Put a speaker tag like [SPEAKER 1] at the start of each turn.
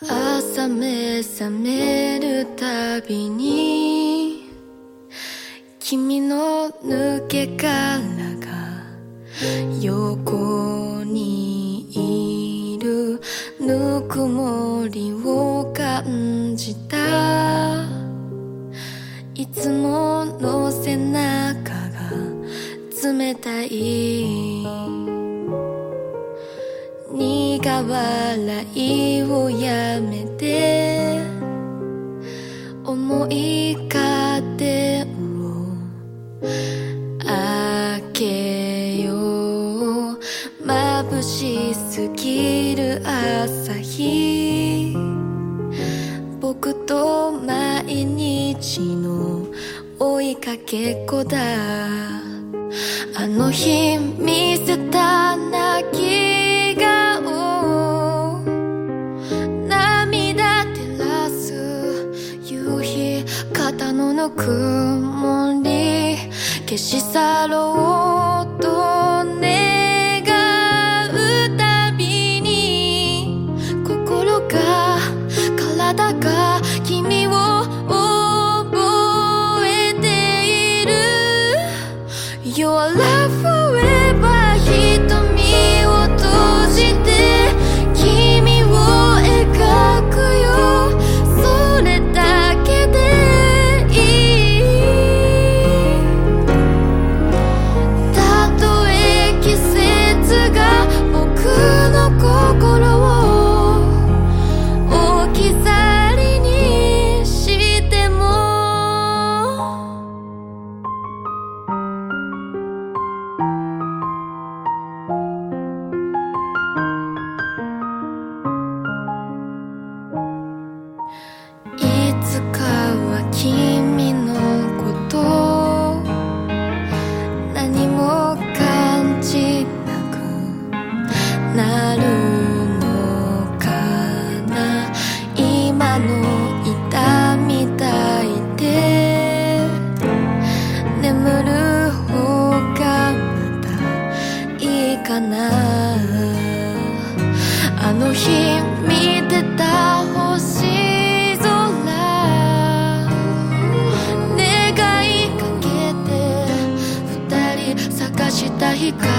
[SPEAKER 1] 朝目覚めるたびに君の抜け殻が横にいるぬくもりを感じた。いつもの背中が冷たい。苦笑いをやめて思いかてを開けよう。眩しすぎる朝日。僕と毎日の追いかけっこだ。あの日見せた泣きのぬくもり消し去ろうと願うたびに心が体が君を覚えている。Your love 願